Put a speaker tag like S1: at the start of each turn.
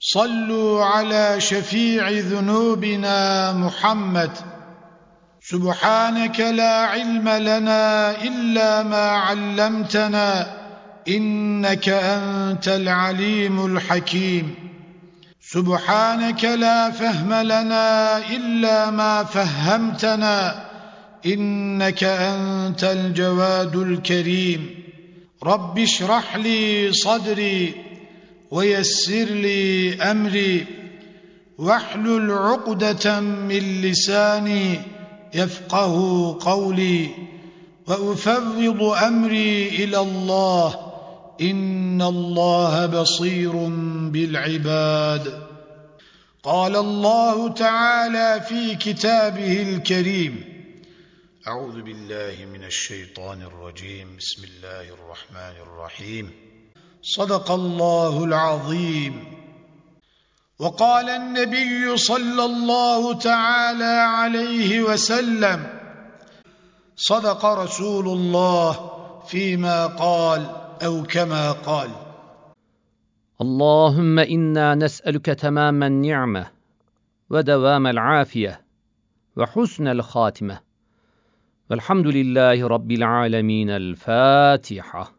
S1: صلوا على شفيع ذنوبنا محمد. سبحانك لا علم لنا إلا ما علمتنا إنك أنت العليم الحكيم. سبحانك لا فهم لنا إلا ما فهمتنا إنك أنت الجواد الكريم. رب اشرح لي صدري ويسر لي أمري واحلل عقدة من لساني يفقه قولي وأفوض أمري إلى الله إن الله بصير بالعباد. قال الله تعالى في كتابه الكريم أعوذ بالله من الشيطان الرجيم. بسم الله الرحمن الرحيم. صدق الله العظيم. وقال النبي صلى الله تعالى عليه وسلم صدق رسول الله فيما قال أو كما قال.
S2: اللهم إنا نسألك تمام النعمة ودوام العافية وحسن الخاتمة. والحمد لله رب العالمين الفاتحة.